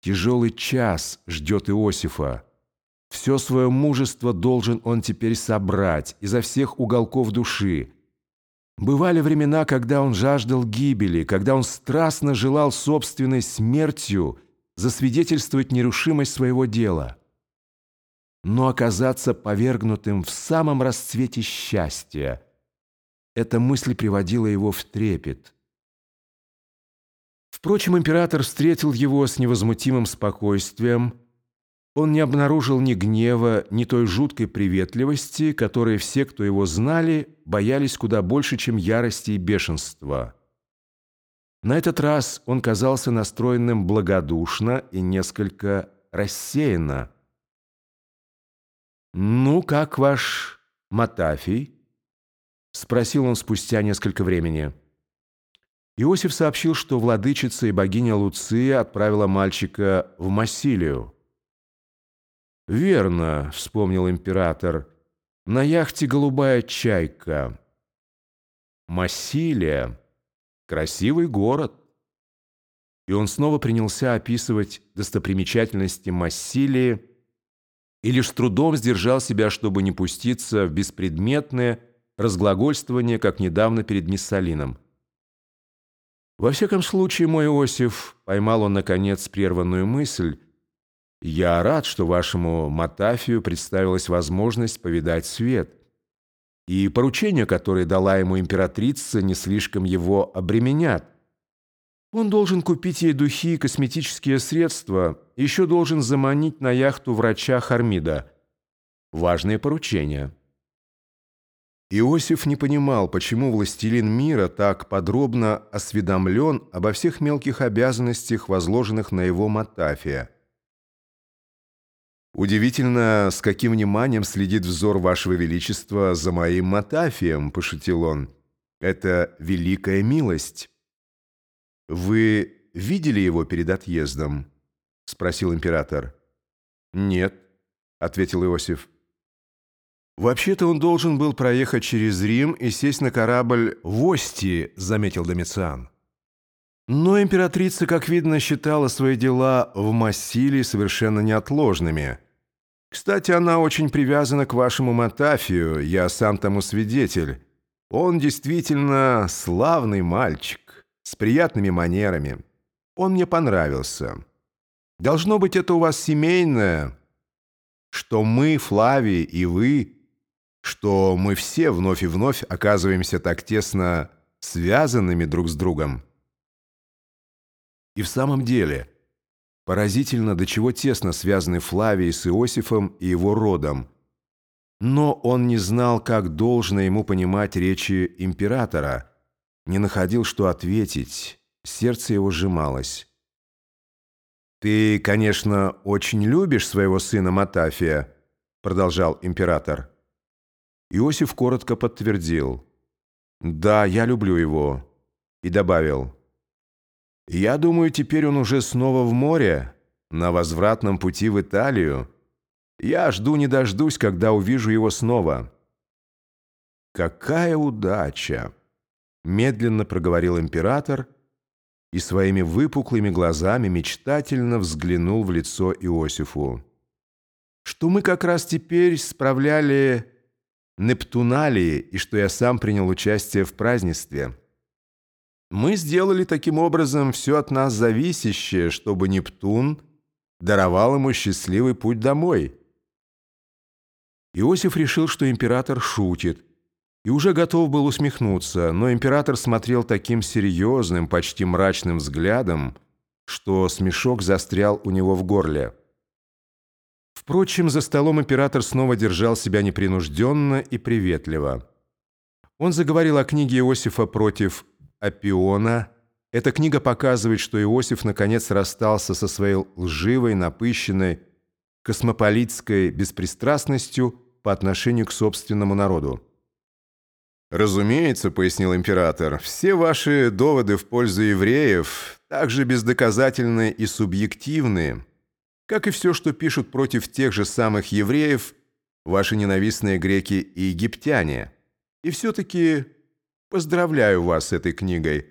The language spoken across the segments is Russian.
Тяжелый час ждет Иосифа. Все свое мужество должен он теперь собрать изо всех уголков души. Бывали времена, когда он жаждал гибели, когда он страстно желал собственной смертью засвидетельствовать нерушимость своего дела. Но оказаться повергнутым в самом расцвете счастья – эта мысль приводила его в трепет – Впрочем, император встретил его с невозмутимым спокойствием. Он не обнаружил ни гнева, ни той жуткой приветливости, которые все, кто его знали, боялись куда больше, чем ярости и бешенства. На этот раз он казался настроенным благодушно и несколько рассеянно. «Ну, как ваш Матафий?» — спросил он спустя несколько времени. Иосиф сообщил, что владычица и богиня Луция отправила мальчика в Массилию. «Верно», — вспомнил император, — «на яхте «Голубая чайка». Массилия — красивый город». И он снова принялся описывать достопримечательности Массилии и лишь с трудом сдержал себя, чтобы не пуститься в беспредметное разглагольствование, как недавно перед Миссалином. Во всяком случае, мой Иосиф, поймал он, наконец, прерванную мысль, «Я рад, что вашему Матафию представилась возможность повидать свет, и поручения, которые дала ему императрица, не слишком его обременят. Он должен купить ей духи и косметические средства, еще должен заманить на яхту врача Хармида. Важные поручения». Иосиф не понимал, почему властелин мира так подробно осведомлен обо всех мелких обязанностях, возложенных на его Матафия. «Удивительно, с каким вниманием следит взор Вашего Величества за моим Матафием», – пошутил он. «Это великая милость». «Вы видели его перед отъездом?» – спросил император. «Нет», – ответил Иосиф. «Вообще-то он должен был проехать через Рим и сесть на корабль в Ости», — заметил Домициан. Но императрица, как видно, считала свои дела в Массилии совершенно неотложными. Кстати, она очень привязана к вашему Матафию, я сам тому свидетель. Он действительно славный мальчик, с приятными манерами. Он мне понравился. Должно быть, это у вас семейное, что мы, Флавий и вы, что мы все вновь и вновь оказываемся так тесно связанными друг с другом. И в самом деле, поразительно, до чего тесно связаны Флавий с Иосифом и его родом. Но он не знал, как должно ему понимать речи императора, не находил, что ответить, сердце его сжималось. «Ты, конечно, очень любишь своего сына Матафия», продолжал император. Иосиф коротко подтвердил. «Да, я люблю его». И добавил. «Я думаю, теперь он уже снова в море, на возвратном пути в Италию. Я жду не дождусь, когда увижу его снова». «Какая удача!» Медленно проговорил император и своими выпуклыми глазами мечтательно взглянул в лицо Иосифу. «Что мы как раз теперь справляли...» Нептуналии и что я сам принял участие в празднестве. Мы сделали таким образом все от нас зависящее, чтобы Нептун даровал ему счастливый путь домой. Иосиф решил, что император шутит, и уже готов был усмехнуться, но император смотрел таким серьезным, почти мрачным взглядом, что смешок застрял у него в горле. Впрочем, за столом император снова держал себя непринужденно и приветливо. Он заговорил о книге Иосифа против Апиона. Эта книга показывает, что Иосиф наконец расстался со своей лживой, напыщенной, космополитской беспристрастностью по отношению к собственному народу. «Разумеется», — пояснил император, — «все ваши доводы в пользу евреев также бездоказательны и субъективны, как и все, что пишут против тех же самых евреев, ваши ненавистные греки и египтяне. И все-таки поздравляю вас с этой книгой.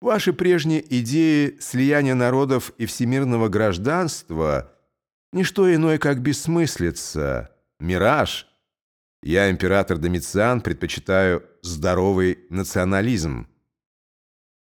Ваши прежние идеи слияния народов и всемирного гражданства – ничто иное, как бессмыслица, мираж. Я, император Домициан, предпочитаю здоровый национализм.